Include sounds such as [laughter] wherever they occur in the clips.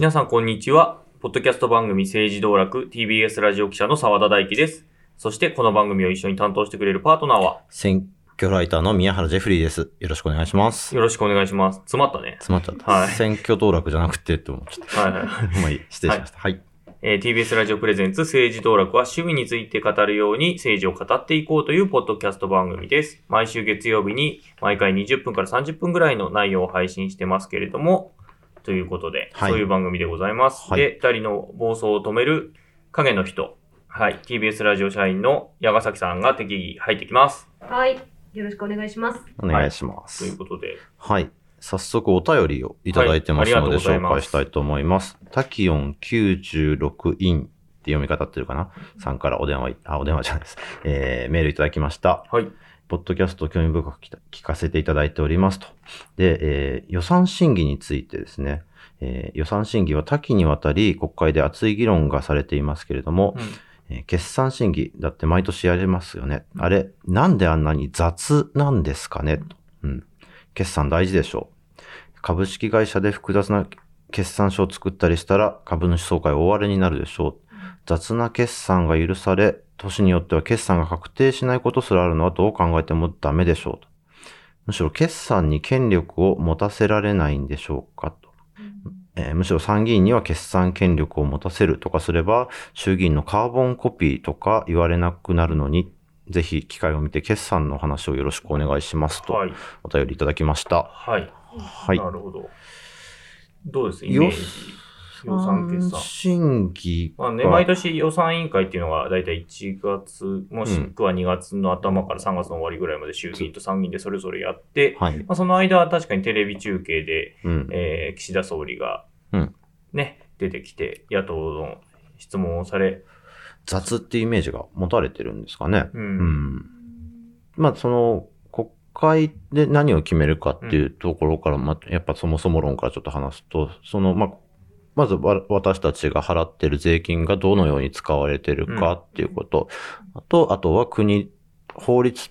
皆さんこんにちは。ポッドキャスト番組政治道楽 TBS ラジオ記者の澤田大樹です。そしてこの番組を一緒に担当してくれるパートナーは選挙ライターの宮原ジェフリーです。よろしくお願いします。よろしくお願いします。詰まったね。詰まっちゃった。はい選挙道楽じゃなくてって思っちゃっはいはい。た。[laughs] まあいい。失礼しました。はい。えー TBS ラジオプレゼンツ政治道楽は趣味について語るように政治を語っていこうというポッドキャスト番組です。毎週月曜日に毎回20分から30分ぐらいの内容を配信してますけれども、ということで、はいそういう番組でございます。はいで、二人の暴走を止める影の人、はい、TBS ラジオ社員の矢ヶ崎さんが適宜入ってきます。はい。よろしくお願いします。お願いしまというす。ことで、はい。早速お便りをいただいてますので紹介したいと思います。タキオン96インって読み方ってるかな？さんからお電話い、あ、お電話じゃないです。えー、メールいただきました。はい。ポッドキャスト興味深く聞聞かせていただいておりますと。で、えー予算審議についてですね、えー予算審議は多岐にわたり国会で熱い議論がされていますけれども、えー決算審議だって毎年やれますよね。あれ、なんであんなに雑なんですかね？と。うん。決算大事でしょう。株式会社で複雑な決算書を作ったりしたら株主総会大荒れになるでしょう。雑な決算が許され、年によっては決算が確定しないことすらあるのはどう考えてもダメでしょうと。むしろ決算に権力を持たせられないんでしょうかと。えーむしろ参議院には決算権力を持たせるとかすれば、衆議院のカーボンコピーとか言われなくなるのに、ぜひ機会を見て決算の話をよろしくお願いしますと、はい。お便りいただきました。はい。はい。なるほど。どうです？イメージ。予算決算。審議まあね、が毎年予算委員会っていうのが、だいたい1月、もしくは2月の頭から3月の終わりぐらいまで衆議院と参議院でそれぞれやって、はい。まあ、その間は確かにテレビ中継で、うん。えー岸田総理がうん、ね、出てきて、野党の質問をされ、雑っていうイメージが持たれてるんですかね。う。うんん。まあ、その、国会で何を決めるかっていうところから、まあ、やっぱそもそも論からちょっと話すと、その、まあ、まずわ私たちが払ってる税金がどのように使われてるかっていうこと、あと、あとは国、法律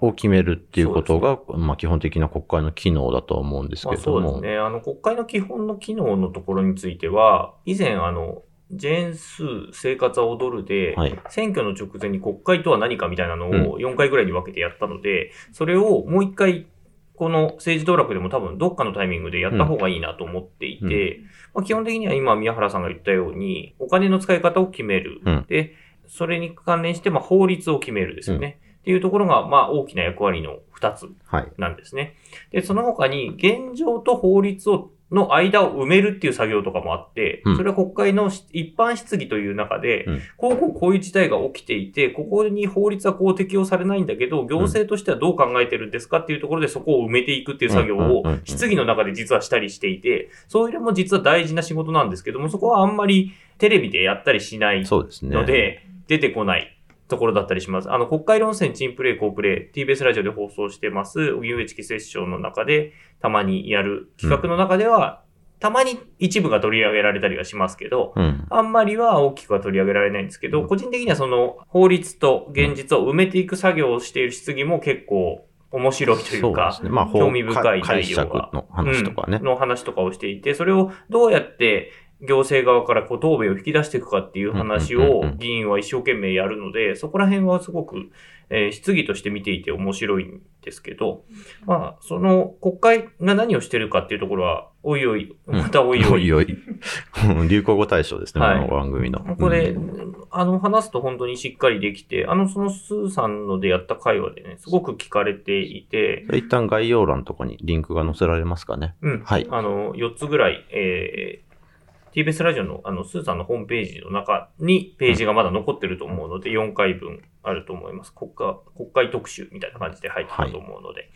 を決めるっていうことが、まあ基本的な国会の機能だとは思うんですまあ、けれども。そうですね。あの、国会の基本の機能のところについては、以前、あの、ジェーンスー生活は踊るで、はい。選挙の直前に国会とは何かみたいなのうんを4回ぐらいに分けてやったので、それをもう一回、この政治道楽でも多分どっかのタイミングでやった方がいいなと思っていて、まあ、基本的には今宮原さんが言ったように、お金の使い方を決める。うんで、それに関連してまあ法律を決めるですよね。っていうところが、まあ大きな役割の2つはい。なんですね。で、その他に現状と法律をの間を埋めるっていう作業とかもあって、うん。それは国会のし一般質疑という中で、うん。こうこうこういう事態が起きていて、ここに法律はこう適用されないんだけど、行政としてはどう考えてるんですかっていうところでそこを埋めていくっていう作業を質疑の中で実はしたりしていて、そういうのも実は大事な仕事なんですけども、そこはあんまりテレビでやったりしない。ので、出てこないところだったりします。あの、国会論戦、チンプレイ、コープレイ、TBS ラジオで放送してます、荻上チキセッションの中で、たまにやる企画の中では、たまに一部が取り上げられたりはしますけど、うん。あんまりは大きくは取り上げられないんですけど、うん個人的にはその法律と現実を埋めていく作業をしている質疑も結構面白いというか、そうね。まあ、興味深い解内容が釈の話とかね。の話とかをしていて、それをどうやって行政側からこう答弁を引き出していくかっていう話を議員は一生懸命やるので、そこら辺はすごく、えー質疑として見ていて面白いんですけど、まあ、その国会が何をしてるかっていうところは、おいおい、またおいおい、おいおい。流行語大賞ですね、はいこの番組の。ここで、うんあの、話すと本当にしっかりできて、あの、そのスーさんのでやった会話でね、すごく聞かれていて、一旦概要欄とかにリンクが載せられますかね。うん。はいあの、4つぐらい、えー、TBS ラジオの、あの、スーさんのホームページの中にページがまだ残ってると思うので、4回分あると思います。国家、国会特集みたいな感じで入ってたと思うので、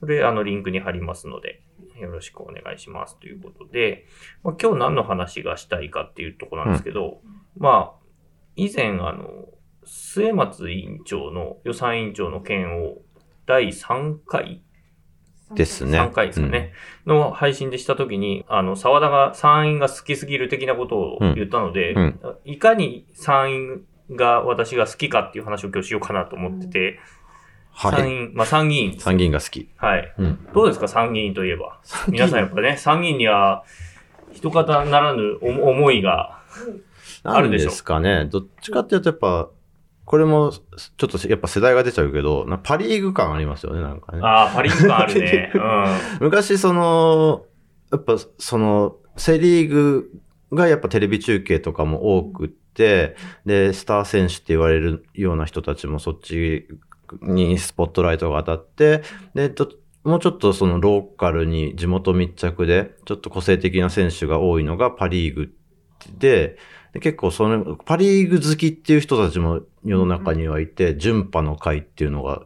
それ、あの、リンクに貼りますので、よろしくお願いしますということで、まあ、今日何の話がしたいかっていうところなんですけど、まあ、以前、あの、末松委員長の予算委員長の件を第3回ですね。3回ですよね。の配信でしたときに、あの、沢田が参院が好きすぎる的なことを言ったので、うんいかに参院が私が好きかっていう話を今日しようかなと思ってて、はい。参院、まあ参議院。参議院が好き。はい。うん。どうですか？参議院といえば。皆さんやっぱね、参議院には、一方ならぬお思いが、あるでしょなんですかね。どっちかっていうとやっぱ、これも、ちょっとやっぱ世代が出ちゃうけど、なパリーグ感ありますよね、なんかね。ああ、パリック感あるね。[laughs] うん。昔その、やっぱその、セリーグがやっぱテレビ中継とかも多くって、で、スター選手って言われるような人たちもそっちにスポットライトが当たって、で、もうちょっとそのローカルに地元密着で、ちょっと個性的な選手が多いのがパリーグで、で結構その、パリーグ好きっていう人たちも世の中にはいて、順波の会っていうのが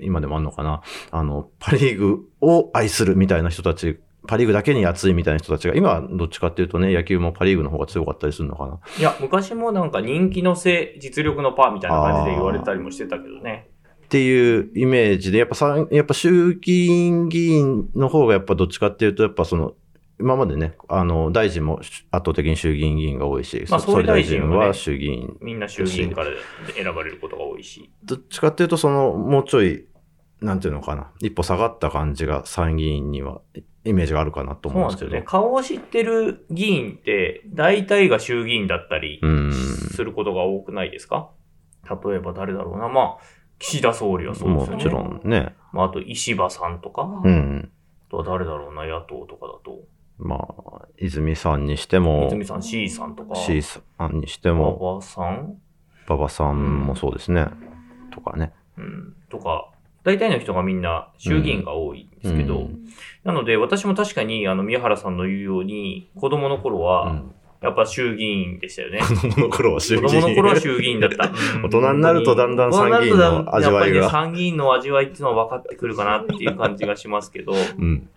今でもあるのかな。あの、パリーグを愛するみたいな人たち、パリーグだけに熱いみたいな人たちが、今はどっちかっていうとね、野球もパリーグの方が強かったりするのかな。いや、昔もなんか人気のせい、実力のパーみたいな感じで言われたりもしてたけどね。っていうイメージで、やっぱさ、やっぱ衆議院議員の方がやっぱどっちかっていうと、やっぱその、今までね、あの、大臣も圧倒的に衆議院議員が多いし、まあ総理大臣は衆議院みんな衆議院から選ばれることが多いし。どっちかっていうと、その、もうちょい、なんていうのかな、一歩下がった感じが参議院には、イメージがあるかなと思うんですけど。ね。顔を知ってる議員って、大体が衆議院だったりうんすることが多くないですか？例えば誰だろうな。まあ、岸田総理はそうですよね。もちろんね。まあ、あと石破さんとか、あうん。とは誰だろうな、野党とかだと。まあ、泉さんにしても、泉さん C さんとか、C さんにして馬も、場さん？馬場さんもそうですね。とかね。うん、とか、大体の人がみんな衆議院が多いんですけど、うん。なので私も確かにあの宮原さんの言うように、子供の頃は、うんやっぱ衆議院でしたよね。子供の頃は衆子議院。供の頃は衆議院だった。[laughs] うん大人になるとだんだん参議院の味わいがやっぱりね、参議院の味わいっていうのは分かってくるかなっていう感じがしますけど、うん。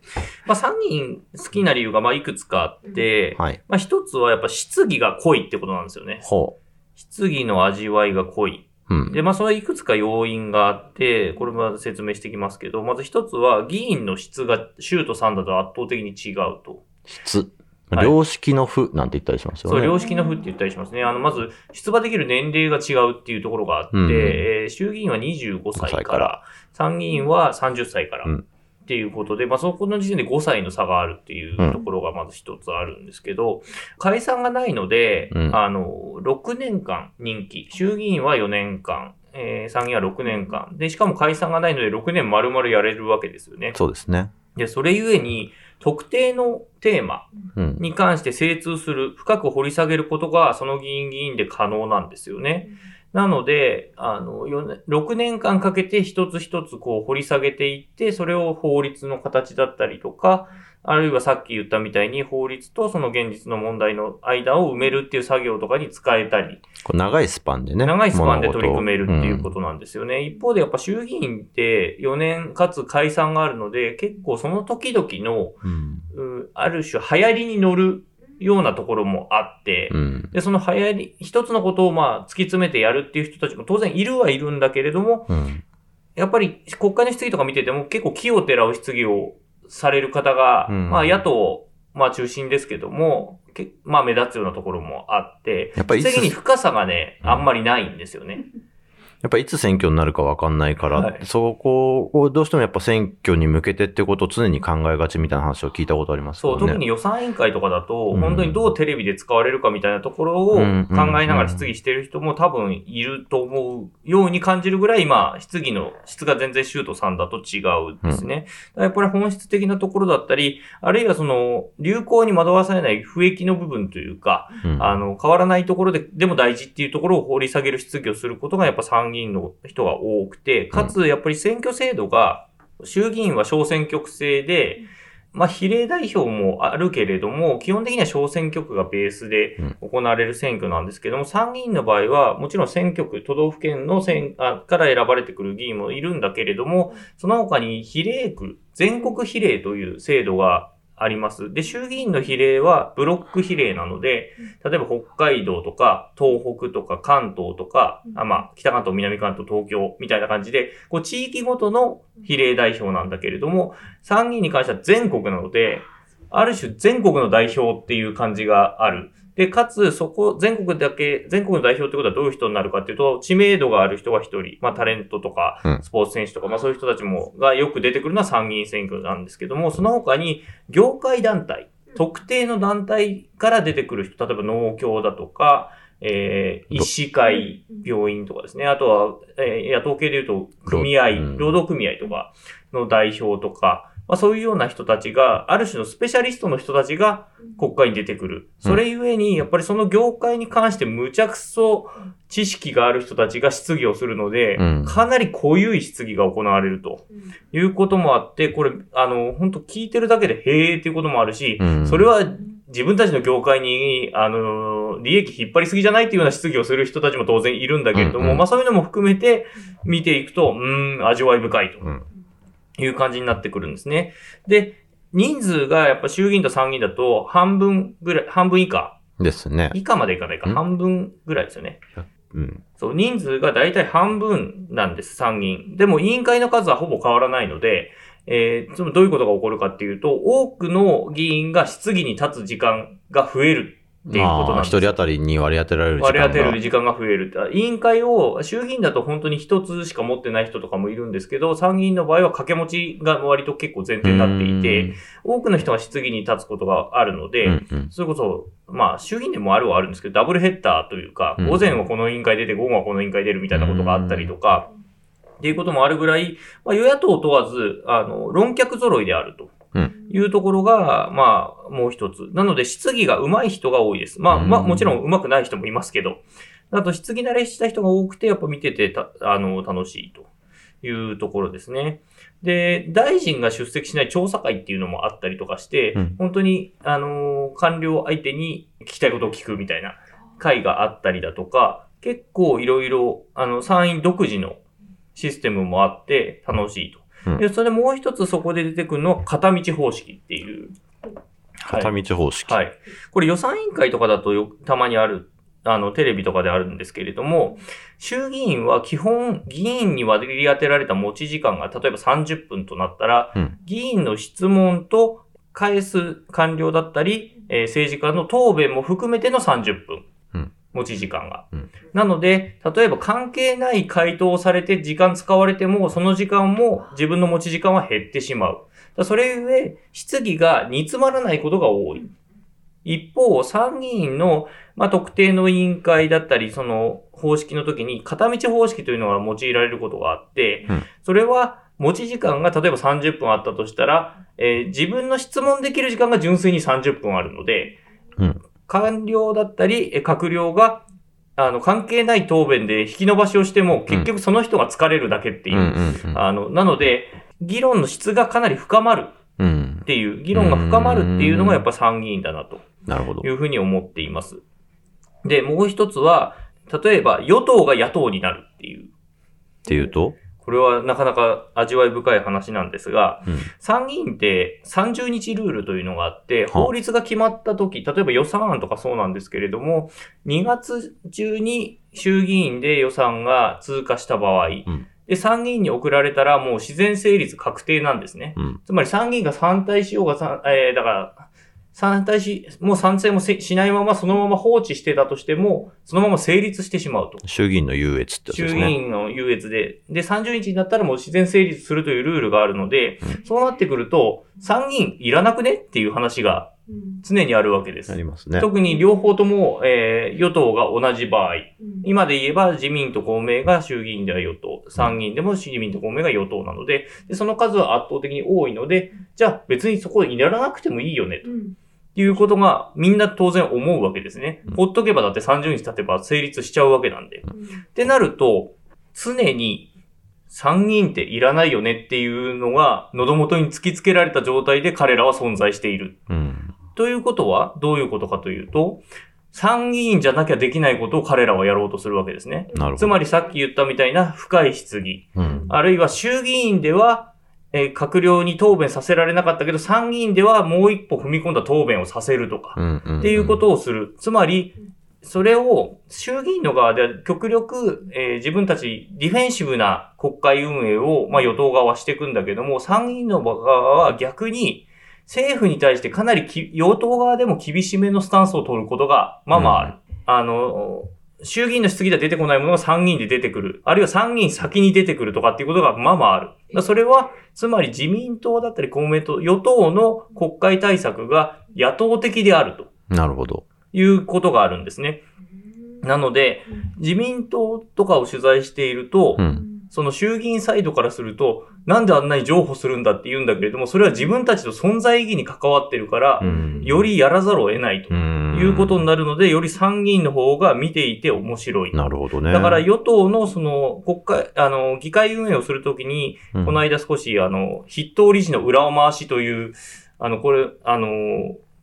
まあ参議院好きな理由がまあいくつかあって、はい。まあ一つはやっぱ質疑が濃いってことなんですよね。ほ質疑の味わいが濃い。う。うん。で、まあ、それはいくつか要因があって、これも説明してきますけど、まず一つは、議員の質が州と3だと圧倒的に違うと。質。はい良識の負なんて言ったりしますよそう、ね。良識の負って言ったりしますね。あの、まず、出馬できる年齢が違うっていうところがあって、うんえー衆議院は25歳歳か、から参議院は30歳から。うんっていうことで、まあ、そこの時点で5歳の差があるっていうところがまず一つあるんですけど、解散がないので、うんあの、6年間任期、衆議院は4年間、えー参議院は6年間。で、しかも解散がないので6年丸々やれるわけですよね。そうですね。で、それゆえに、特定のテーマうん。に関して精通する、深く掘り下げることが、その議員議員で可能なんですよね。なので、あの、4年6年間かけて一つ一つこう掘り下げていって、それを法律の形だったりとか、あるいはさっき言ったみたいに法律とその現実の問題の間を埋めるっていう作業とかに使えたり、長いスパンでね。長いスパンで取り組めるっていうこととなんですよね。一方でやっぱ衆議院って4年かつ解散があるので、結構その時々の、うん。うある種流行りに乗るようなところもあって、うん。で、その流行り、一つのことをまあ突き詰めてやるっていう人たちも当然いるはいるんだけれども、うん。やっぱり国会の質疑とか見てても結構木をてらう質疑をされる方が、うん。まあ野党、まあ中心ですけども、けまあ目立つようなところもあって、やっぱりいつ質疑に深さがね、うん。あんまりないんですよね。やっぱいつ選挙になるか分かんないから、はいそこをどうしてもやっぱ選挙に向けてってことを常に考えがちみたいな話を聞いたことありますそう。特に予算委員会とかだと、うん本当にどうテレビで使われるかみたいなところを考うんえながら質疑してる人も多分いると思うように感じるぐらい、今、質疑の質が全然シュートさんだと違うんですね。だからやっぱり本質的なところだったり、あるいはその、流行に惑わされない不益の部分というか、うんあの、変わらないところで、でも大事っていうところを掘り下げる質疑をすることがやっぱ参議院の人が多くて、かつやっぱり選挙制度が、衆議院は小選挙区制で、まあ、比例代表もあるけれども、基本的には小選挙区がベースで行われる選挙なんですけども、参議院の場合は、もちろん選挙区、都道府県の選あから選ばれてくる議員もいるんだけれども、その他に比例区、全国比例という制度があります。で、衆議院の比例はブロック比例なので、例えば北海道とか東北とか関東とか、あまあ、北関東、南関東、東京みたいな感じで、こう地域ごとの比例代表なんだけれども、参議院に関しては全国なので、ある種全国の代表っていう感じがある。で、かつ、そこ、全国だけ、全国の代表ってことはどういう人になるかっていうと、知名度がある人が一人、まあ、タレントとかうん、スポーツ選手とか、まあ、そういう人たちも、がよく出てくるのは参議院選挙なんですけども、その他に、業界団体特定の団体から出てくる人、例えば農協だとか、えー、医師会、病院とかですね。あとは、えー、野党系で言うと、組合、うん労働組合とかの代表とか、まあそういうような人たちが、ある種のスペシャリストの人たちが国会に出てくる。それゆえに、やっぱりその業界に関して無茶苦そ知識がある人たちが質疑をするので、うん。かなり濃ゆい質疑が行われるということもあって、これ、あの、本当聞いてるだけでへーっていうこともあるし、うん。それは自分たちの業界に、あの、利益引っ張りすぎじゃないっていうような質疑をする人たちも当然いるんだけれども、うんうん。まあそういうのも含めて見ていくと、うーん、味わい深いと。うんいう感じになってくるんですね。で、人数がやっぱ衆議院と参議院だと半分ぐらい、半分以下、ですね。以下までいかないか、うん半分ぐらいですよね。うん。そう、人数が大体半分なんです、参議院。でも委員会の数はほぼ変わらないので、えー、どういうことが起こるかっていうと、多くの議員が質疑に立つ時間が増えるっていうことなんです。まあ一人当たりに割り当てられる時間が。割り当てる時間が増える。委員会を、衆議院だと本当に一つしか持ってない人とかもいるんですけど、参議院の場合は掛け持ちが割と結構前提になっていて、多くの人が質疑に立つことがあるので、うんうんそれこそ、まあ、衆議院でもあるはあるんですけど、ダブルヘッダーというか、うん午前はこの委員会出て、午後はこの委員会出るみたいなことがあったりとか、っていうこともあるぐらい、まあ、与野党問わず、あの、論客揃いであると。うんいうところが、まあ、もう一つ。なので、質疑が上手い人が多いです。まあ、まあ、うんもちろん上手くない人もいますけど、あと、質疑慣れした人が多くて、やっぱ見ててた、あの、楽しいというところですね。で、大臣が出席しない調査会っていうのもあったりとかして、うん本当に、あの、官僚相手に聞きたいことを聞くみたいな会があったりだとか、結構いろいろ、あの、参院独自のシステムもあって楽しいと。うんで、それもう一つそこで出てくるのは片道方式っていう。はい片道方式。はい。これ予算委員会とかだとよたまにある、あの、テレビとかであるんですけれども、衆議院は基本、議員に割り当てられた持ち時間が、例えば30分となったら、うん議員の質問と返す官僚だったり、えー政治家の答弁も含めての30分。うん持ち時間が。うんなので、例えば関係ない回答をされて時間使われても、その時間も自分の持ち時間は減ってしまう。それゆえ、質疑が煮詰まらないことが多い。一方、参議院の、まあ、特定の委員会だったり、その方式の時に、片道方式というのが用いられることがあって、うんそれは、持ち時間が例えば30分あったとしたら、えー自分の質問できる時間が純粋に30分あるので、うん官僚だったり、えー閣僚が、あの、関係ない答弁で引き伸ばしをしても、結局その人が疲れるだけっていう。あの、なので、議論の質がかなり深まるうんっ。ていう、議論が深まるっていうのがやっぱ参議院だなとなるほどい。うふうに思っています。で、もう一つは、例えば与党が野党になるっていう。っていうと？これはなかなか味わい深い話なんですが、うん参議院って30日ルールというのがあって、はあ法律が決まった時、例えば予算案とかそうなんですけれども、2月中に衆議院で予算が通過した場合、んで、参議院に送られたらもう自然成立確定なんですね。うん。つつまり参議院が反対しようが、さえーだから、反対し、もう賛成もせしないままそのまま放置してたとしても、そのまま成立してしまうと。衆議院の優越ってやつで衆すね。議院の優越で。で、30日になったらもう自然成立するというルールがあるので、うんそうなってくると、参議院いらなくねっていう話が常にあるわけです。ありますね。特に両方とも、えー与党が同じ場合、今で言えば自民と公明が衆議院では与党、参議院でも自民と公明が与党なので、でその数は圧倒的に多いので、じゃあ別にそこいらなくてもいいよね、ということがみんな当然思うわけですねうん。ほっとけばだって30日経てば成立しちゃうわけなんで。ってなると、常に参議院っていらないよねっていうのが喉元に突きつけられた状態で彼らは存在している。うん。ということは、どういうことかというと、参議院じゃなきゃできないことを彼らはやろうとするわけですね。つまりさっき言ったみたいな深い質疑、うん。あるいは衆議院では、えー閣僚に答弁させられなかったけど、参議院ではもう一歩踏み込んだ答弁をさせるとか、うんうん。っていうことをする。つまり、それを衆議院の側では極力、えー自分たちディフェンシブな国会運営を、まあ、与党側はしていくんだけども、参議院の側は逆に政府に対してかなりき与党側でも厳しめのスタンスを取ることがまあまあある。あの、衆議院の質疑では出てこないものが参議院で出てくる。あるいは参議院先に出てくるとかっていうことがまあまあある。それは、つまり自民党だったり公明党、与党の国会対策が野党的であるとなるほど。いうことがあるんですね。なので、自民党とかを取材していると、うん。その衆議院サイドからすると、なんであんなに譲歩するんだって言うんだけれども、それは自分たちの存在意義に関わってるから、うんよりやらざるを得ないとうんいうことになるので、より参議院の方が見ていて面白い。なるほどね。だから与党のその国会、あの、議会運営をするときに、うんこの間少しあの、筆頭理事の裏を回しという、あの、これ、あの、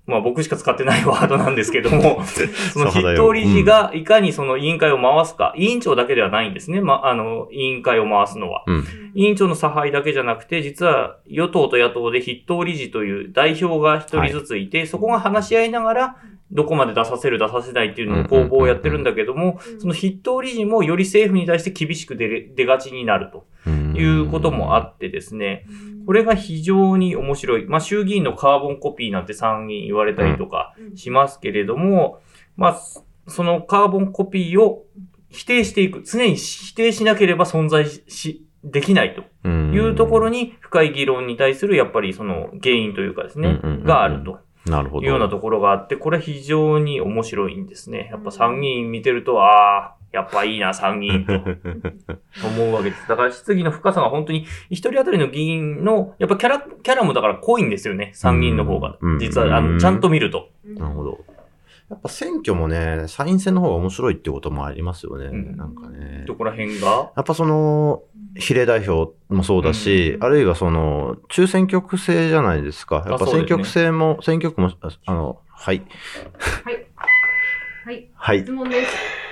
まあ僕しか使ってないワードなんですけども、[laughs] その筆頭理事がいかにその委員会を回すか、委員長だけではないんですね。ま、あの、委員会を回すのは。うん。委員長の差配だけじゃなくて、実は与党と野党で筆頭理事という代表が一人ずついて、そこが話し合いながら、どこまで出させる出させないっていうのを攻防をやってるんだけども、うんその筆頭理事もより政府に対して厳しく出出がちになるということもあってですね、これが非常に面白い。まあ衆議院のカーボンコピーなんて参議院言われたりとかしますけれども、まあ、そのカーボンコピーを否定していく。常に否定しなければ存在しし、できないと。うんいうところに深い議論に対するやっぱりその原因というかですねがあるとなるほど。いうようなところがあって、これ非常に面白いんですね。やっぱ参議院見てると、ああ、やっぱいいな、参議院と [laughs] 思うわけです。だから質疑の深さが本当に一人当たりの議員の、やっぱキャラ、キャラもだから濃いんですよね、参議院の方がうん。実は、あうんの、ちゃんと見ると。なるほど。やっぱ選挙もね、参院選の方が面白いってこともありますよね。んなんかね。どこら辺が？やっぱその、比例代表もそうだし、うんあるいはその、中選挙区制じゃないですか。やっぱ選挙区制も、選挙区も、ああの、はい。はい。はい。はい質。問です。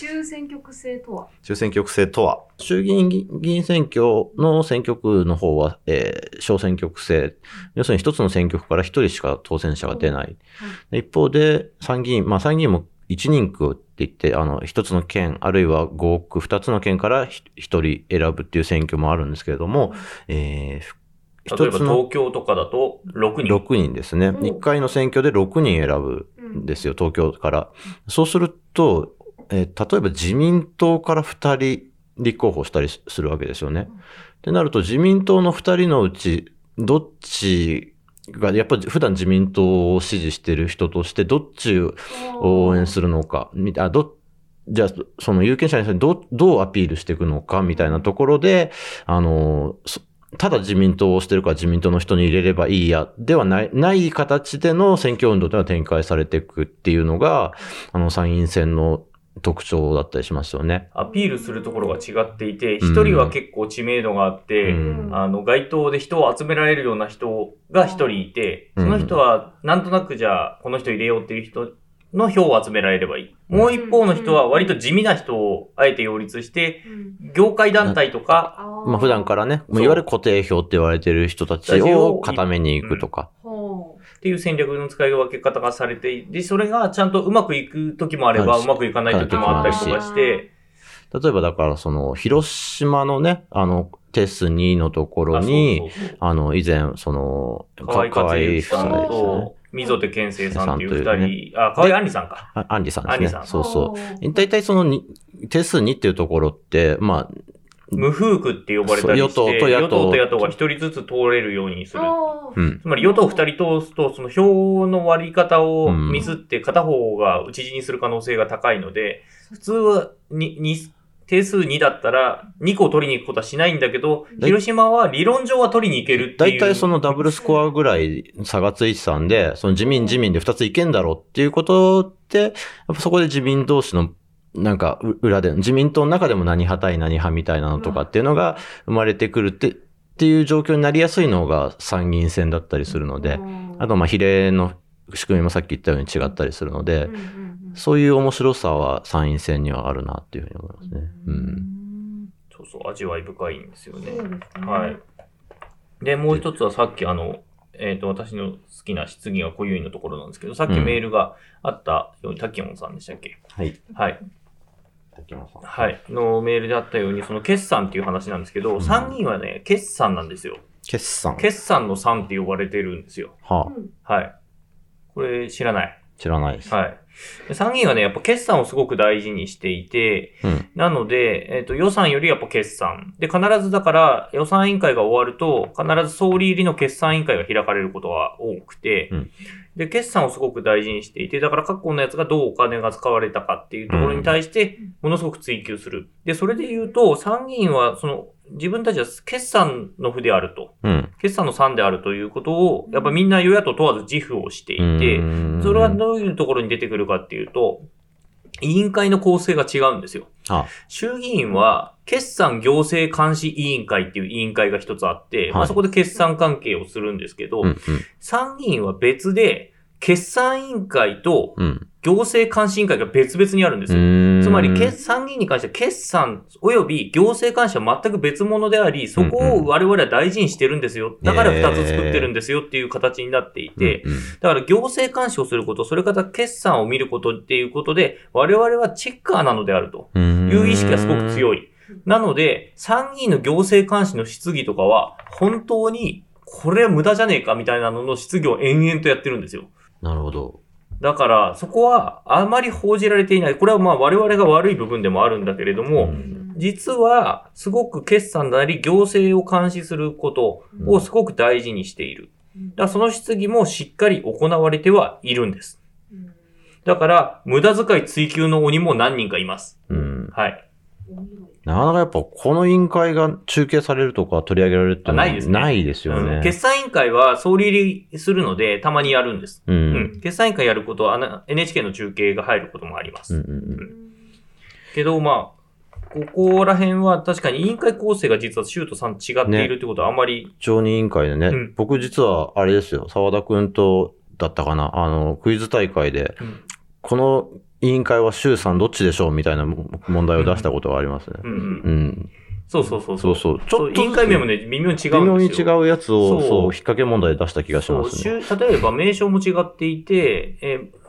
中選挙区制とは？中選挙区制とは、衆議院議議員選挙の選挙区の方は、えー小選挙区制。要するに一つの選挙区から一人しか当選者が出ない。で一方で、参議院、まあ参議院も一人区って言って、あの、一つの県、あるいは合区、二つの県からひ一人選ぶっていう選挙もあるんですけれども、えー例えば東京とかだと6人。6人ですね。うん1回の選挙で6人選ぶんですよ、東京から。そうすると、えー例えば自民党から2人立候補したりするわけですよね。ってなると自民党の2人のうち、どっちが、やっぱり普段自民党を支持してる人として、どっちを応援するのか、みたいな、ど、じゃあ、その有権者にどう、どうアピールしていくのか、みたいなところで、あの、そただ自民党をしてるから自民党の人に入れればいいや、ではない、ない形での選挙運動というのは展開されていくっていうのが、あの、参院選の特徴だったりしますよね。アピールするところが違っていて、うん。一人は結構知名度があって、うん。あの、街頭で人を集められるような人が一人いて、うん。その人はなんとなくじゃあ、この人入れようっていう人の票を集められればいい。もう一方の人は割と地味な人をあえて擁立して、業界団体とか、まあ普段からね、いわゆる固定票って言われてる人たちを固めに行くとか。ほっていう戦略の使い分け方がされていて、それがちゃんとうまくいく時もあれば、はい。うまくいかない時もあったりとかして、例えばだからその、広島のね、あの、テス2のところあに、あの、以前、その、河合克行さんと、溝手健生さんっていう二人、あ、河合杏里さんか。あアンリさんですね。そうそう。大体そのに、定数2っていうところって、まあ、無風区って呼ばれたりして、そう与党と野党。与党と野党が一人ずつ通れるようにする。つまり与党二人通すと、その票の割り方をミスって片方が討ち死にする可能性が高いので、普通はにに定数2だったら2個取りに行くことはしないんだけど、広島は理論上は取りに行けるっていう。大体そのダブルスコアぐらい差がついてたんで、その自民自民で2ついけんだろうっていうことって、やっぱそこで自民同士のなんかう裏で、自民党の中でも何派対何派みたいなのとかっていうのが生まれてくるって、っていう状況になりやすいのが参議院選だったりするので、あとまあ比例の仕組みもさっき言ったように違ったりするので、そういう面白さは参院選にはあるなっていうふうに思いますね。うん。そうそう、味わい深いんですよね。ね。はい。で、もう一つはさっきあの、えっ、と、私の好きな質疑が濃ゆいのところなんですけど、さっきメールがあったように、タキオンさんでしたっけ？はい。はい。竹山さんはい。のメールであったように、その決算っていう話なんですけど、ん参議院はね、決算なんですよ。決算。決算の算って呼ばれてるんですよ。はあ、うんはい。これ知らない？知らないです。はい。参議院はね、やっぱ決算をすごく大事にしていて、うん。なので、えっ、と、予算よりやっぱ決算。で、必ずだから予算委員会が終わると、必ず総理入りの決算委員会が開かれることが多くて、うんで、決算をすごく大事にしていて、だから各国のやつがどうお金が使われたかっていうところに対して、ものすごく追求する。で、それで言うと、参議院は、その、自分たちは決算の負であると。うん。決算の3であるということを、やっぱみんな与野党問わず自負をしていて、うんそれはどういうところに出てくるかっていうと、委員会の構成が違うんですよ。あ、衆議院は、決算行政監視委員会っていう委員会が一つあって、まはいあそこで決算関係をするんですけど、うん、参議院は別で、決算委員会とうん。うん。行政監視委員会が別々にあるんですよ。つつまり、決参議院に関しては決算及び行政監視は全く別物であり、そこを我々は大事にしてるんですよ。だから二つ作ってるんですよっていう形になっていて、だから行政監視をすること、それから決算を見ることっていうことで、我々はチェッカーなのであるといいう意識がすごく強い。い。なので、参議院の行政監視の質疑とかは、本当に、これは無駄じゃねえかみたいなのの質疑を延々とやってるんですよ。なるほど。だから、そこはあまり報じられていない。これはまあ我々が悪い部分でもあるんだけれども、うん実は、すごく決算なり行政を監視することをすごく大事にしている。だからその質疑もしっかり行われてはいるんです。だから、無駄遣い追求の鬼も何人かいます。うん。はい。なかなかやっぱこの委員会が中継されるとか取り上げられるってないですねないですよね。うん決算委員会は総理入りするので、たまにやるんです。う。うんん。決算委員会やることは、あの NHK の中継が入ることもあります。うんうんうん。けど、まあ、ここら辺は確かに委員会構成が実はシュートさん違っているってことはあんまり、常任委員会でね、うん僕実はあれですよ、沢田くんとだったかな、あの、クイズ大会で、うんこの委員会は衆さんどっちでしょうみたいな問題を出したことがありますね。うんうんうん。そうそうそうそうそう。ちょっと員会名もね、微妙に違うんですよ。微妙に違うやつを、そうそう、引っ掛け問題で出した気がしますね。例えば名称も違っていて、えー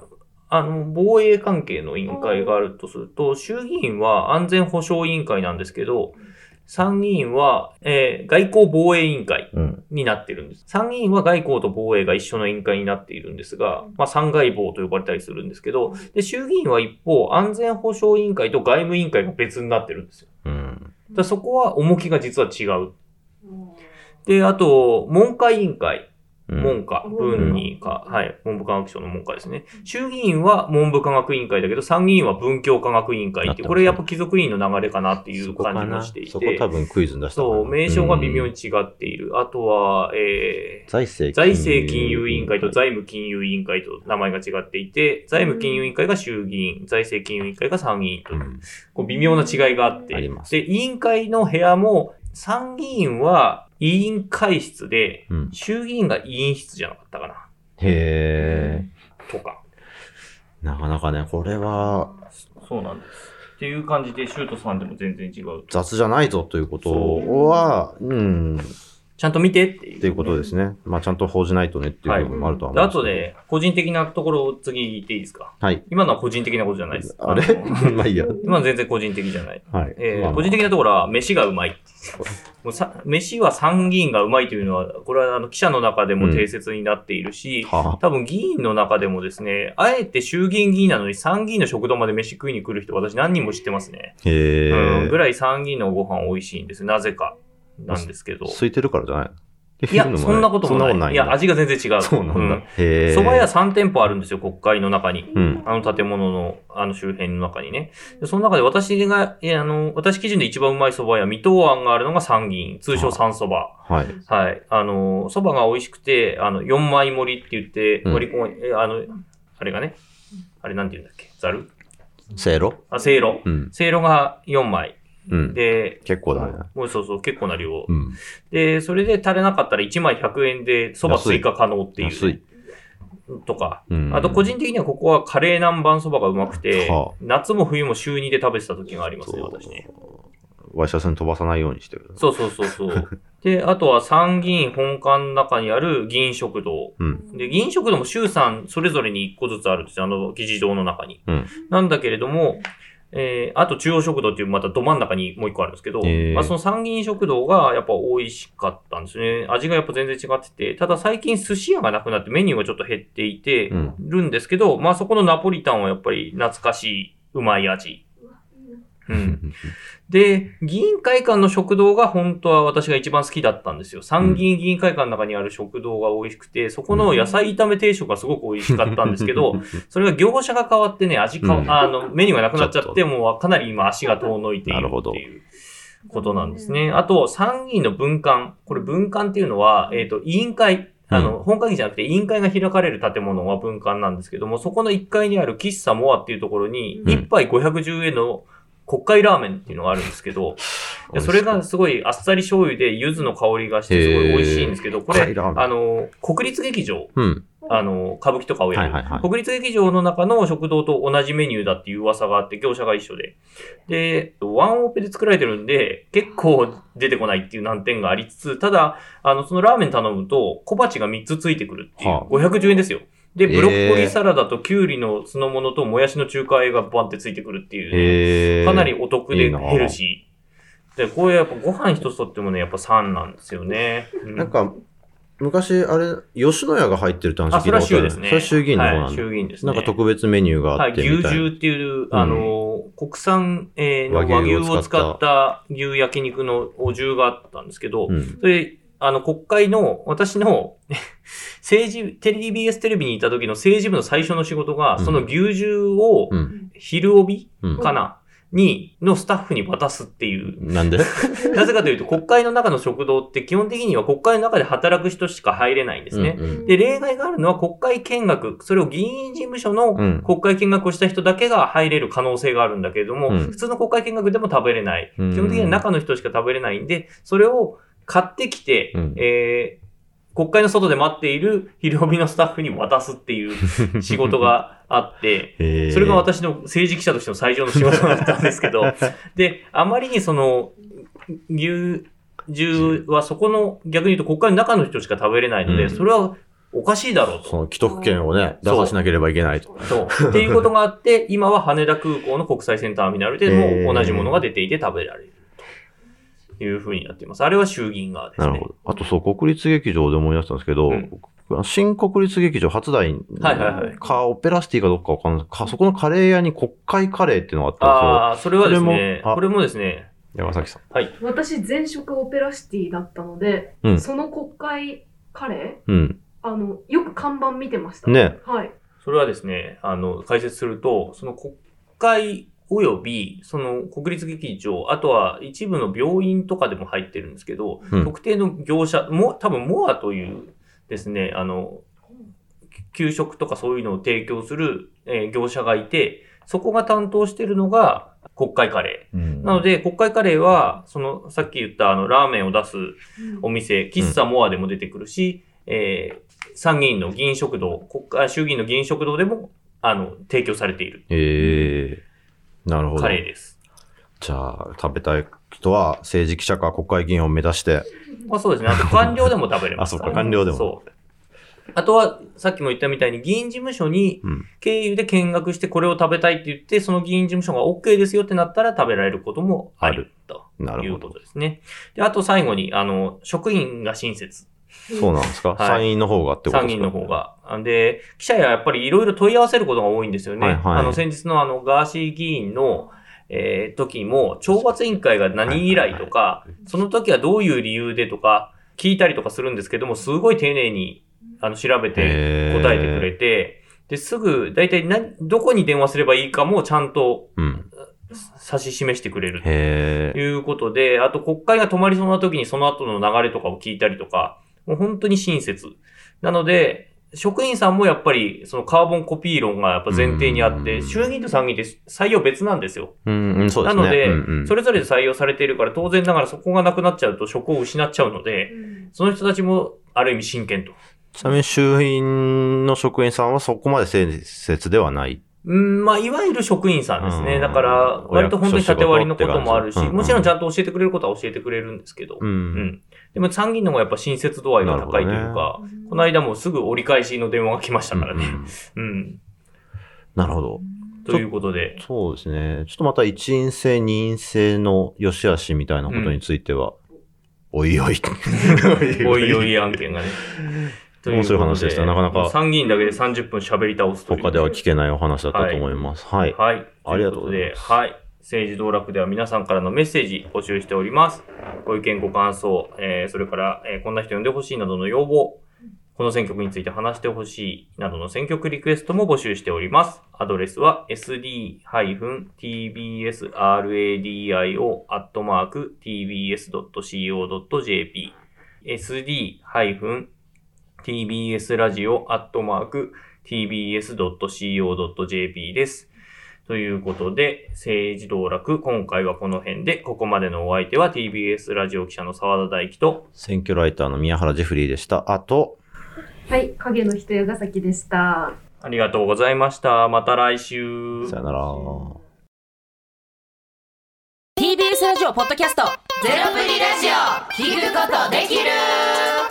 あの、防衛関係の委員会があるとすると、衆議院は安全保障委員会なんですけど、参議院は、えー外交防衛委員会うん。になっているんです。参議院は外交と防衛が一緒の委員会になっているんですが、まあ、三外防と呼ばれたりするんですけど、で、衆議院は一方、安全保障委員会と外務委員会が別になってるんですよ。うん。だそこは重きが実は違う。で、あと、文科委員会。うん。文科、文にか、はい、文部科学省の文科ですね。衆議院は文部科学委員会だけど、参議院は文教科学委員会ってこれやっぱ貴族委員の流れかなっていう感じもしていてそこ多、分クイズに出したそう、名称が微妙にうん違っている。あとは、えー、財政財政金融委員会と財務金融委員会と名前が違っていて、財務金融委員会が衆議院、財政金融委員会が参議院という。う、ん。こう微妙な違いがあって、あります。で、委員会の部屋も、参議院は委員会室で、うん。衆議院が委員室じゃなかったかな、へとか。ー。なかなかね、これはそうなんです。っていう感じで、シュートさんでも全然違う。雑じゃないぞということは、うん、ちゃんと見てっていう。っていうことですね。まあちゃんと報じないとねっていう部分もあるとは思であうんですけど。とで、個人的なところを次言っていいですか？はい。今のは個人的なことじゃないです。あれ？の [laughs] まあいいや。今全然個人的じゃない。はい。えーまあまあ個人的なところは、飯がうまい。もうさ飯は参議院がうまいというのは、これはあの記者の中でも定説になっているし、は多分議員の中でもですね、あえて衆議院議員なのに参議院の食堂まで飯食いに来る人、私何人も知ってますね。あ、へうん、え。ぐらい参議院のご飯美味しいんです。なぜか。なんですけど。空いてるからじゃない？いや、そんなこともない。ない。いや、味が全然違う。そうなんだ。うんへえ。蕎麦屋3店舗あるんですよ、国会の中に。うん。あの建物の、あの周辺の中にね。でその中で私が、えあの、私基準で一番うまい蕎麦屋、水戸庵があるのが参議院、通称三蕎麦。はい。はい。あの、蕎麦が美味しくて、あの、4枚盛りって言って、うん割り込み、えあの、あれがね、あれなんて言うんだっけ？ざる？せいろ？あ、せいろ。うん。せいろが4枚。うん。で、結構だね。もうそうそう、結構な量。うん。で、それで足れなかったら1枚100円で蕎麦追加可能っていう、安い。とか。うん。あと個人的にはここはカレー南蛮そばがうまくて、はあ夏も冬も週2で食べてた時がありますね、私ね。ワイシャツに飛ばさないようにしてる。そうそうそうそう。[laughs] で、あとは参議院本館の中にある議員食堂。うん。で、議員食堂も週3それぞれに1個ずつあるんですよ、あの議事堂の中に。うんなんだけれども、えー、あと中央食堂っていうまたど真ん中にもう一個あるんですけど、へーまあ、その参議院食堂がやっぱ美味しかったんですね。味がやっぱ全然違ってて、ただ最近寿司屋がなくなってメニューがちょっと減っていてうんるんですけど、まあそこのナポリタンはやっぱり懐かしい、うまい味。うん。[laughs] で、議員会館の食堂が本当は私が一番好きだったんですよ。参議院議員会館の中にある食堂が美味しくて、そこの野菜炒め定食がすごく美味しかったんですけど、それが業者が変わってね、味か、うんあの、メニューがなくなっちゃっって、もうかなり今足が遠のいているなるほどっていうことなんですね。あと、参議院の分館。これ分館っていうのは、えっ、と、委員会。あの、うん本会議じゃなくて委員会が開かれる建物が分館なんですけども、そこの1階にある喫茶モアっていうところに、うん1杯510円の国会ラーメンっていうのがあるんですけど、でそれがすごいあっさり醤油で柚子の香りがしてすごい美味しいんですけど、これ、あの、国立劇場、うん。あの、歌舞伎とかをやる、はいはいはい。国立劇場の中の食堂と同じメニューだっていう噂があって、業者が一緒で。で、ワンオペで作られてるんで、結構出てこないっていう難点がありつつ、ただ、あの、そのラーメン頼むと、小鉢が3つついてくるっていう、はあ。510円ですよ。ーブロッコリーサラダとキュウリの酢の物ともやしの中華和えがバンってついてくるっていう、かなりお得でヘルシー。で、こういうやっぱご飯一つとってもね、やっぱ3なんですよね。うんなんか、昔、あれ、吉野家が入ってるって話あ、それはことある州ですね。それは衆議院の方なんだ。はい、衆議院ですね。なんか特別メニューがあはい、ってみたいな。牛重っていう、あの、国産、えーの和和牛を牛を使った使った牛焼肉のお重があったんですけど、うん。それ、あの、国会の、私の、[laughs] 政治、テレビ BS テレビにいた時の政治部の最初の仕事が、うんその牛重をう、ん。昼帯うん。かな、に、のスタッフに渡すっていう。なんで？[laughs] なぜかというと、国会の中の食堂って基本的には国会の中で働く人しか入れないんですね。うんうんで、例外があるのは国会見学、それを議員事務所のうん国会見学をした人だけが入れる可能性があるんだけれども、うん普通の国会見学でも食べれない。うん基本的には中の人しか食べれないんで、それを買ってきて、うんえー国会の外で待っている昼帯のスタッフに渡すっていう [laughs] 仕事があって、それが私の政治記者としての最上の仕事だったんですけど、[laughs] で、あまりにその、牛重はそこの、逆に言うと国会の中の人しか食べれないので、うんそれはおかしいだろうと。その既得権をね、打そう破しなければいけないと。そう。っていうことがあって、今は羽田空港の国際線ターミナルでもう同じものが出ていて食べられるというふうになっています。あれは衆議院側ですね。なるほど。あとそう、国立劇場で思い出したんですけど、うん新国立劇場初台はいはいはいか、オペラシティかどっかわかんないか、そこのカレー屋に国会カレーっていうのがあったああ、それはですねこれもですね、んですよ。山崎さん。私、前職オペラシティだったので、うんその国会カレうん。ーあの、よく看板見てました。ね。はい。それはですね、あの、解説すると、その国会及び、その国立劇場、あとは一部の病院とかでも入ってるんですけど、うん。特定の業者、も、多分モアというですね、あの、給食とかそういうのを提供する、えー業者がいて、そこが担当してるのが国会カレー。なので、国会カレーは、その、さっき言ったあの、ラーメンを出すお店、喫茶モアでも出てくるし、えー参議院の議員食堂、国会、衆議院の議員食堂でも、あの、提供されている。えー、なるほどカ。レーです。じゃあ、食べたい人は政治記者か国会議員を目指して、まあそうですね。あと官僚でも食べれます [laughs] あそうか官僚でもそう。あとは、さっきも言ったみたいに、議員事務所にうん経由で見学してこれを食べたいって言って、その議員事務所が OK ですよってなったら食べられることもあるというこなるほど。とですね。で、あと最後に、あの、職員が親切。そうなんですか、はい参院の方がってことですか？院の方が。で、記者ややっぱりいろいろ問い合わせることが多いんですよね。はいはいあの、先日のあの、ガーシー議員の、えー時も、懲罰委員会が何以来とか、その時はどういう理由でとか、聞いたりとかするんですけども、すごい丁寧に、あの、調べて答えてくれて、で、すぐ、だいたい何、どこに電話すればいいかもちゃんとうん。指し示してくれる。へということで、あと国会が止まりそうな時にその後の流れとかを聞いたりとか、もう本当に親切。なので、職員さんもやっぱりそのカーボンコピー論がやっぱ前提にあって、うん衆議院と参議院って採用別なんですよ。ー。うん、うん、そうですね。なのでうんうんそれぞれで採用されているから当然ながらそこがなくなっちゃうと職を失っちゃうので、その人たちもある意味真剣と。ちなみに衆院の職員さんはそこまで誠実ではない。うん、まあ、いわゆる職員さんですね。うんだから、割と本当に縦割りのこともあるし、もちろんちゃんと教えてくれることは教えてくれるんですけど、う。うんん。でも参議院の方がやっぱ親切度合いが高いというか、この間もすぐ折り返しの電話が来ましたからね。うんうんうん。なるほど。ということで、そうですね。ちょっとまた一員制、二員制の良し悪しみたいなことについては、おいおい。おいおい案件がね。[laughs] 面白い話でしたなかなか参議院だけで30分喋り倒すという。他では聞けないお話だったと思います。はい。はい。ありがとうございますということではい。政治道楽では皆さんからのメッセージ募集しております。ご意見、ご感想、えーそれから、えーこんな人呼んでほしいなどの要望、この選曲について話してほしいなどの選曲リクエストも募集しております。アドレスは sd-tbsradio.tbs.co.jp sd-tbsradio.tbs.co.jp です。ということで、政治道楽、今回はこの辺で、ここまでのお相手は TBS ラジオ記者の澤田大樹と、選挙ライターの宮原ジェフリーでした。あと、はい、影の人、矢ヶ崎でした。ありがとうございました。また来週。さよなら。TBS ラジオポッドキャストゼロプリラジオ聞くことできる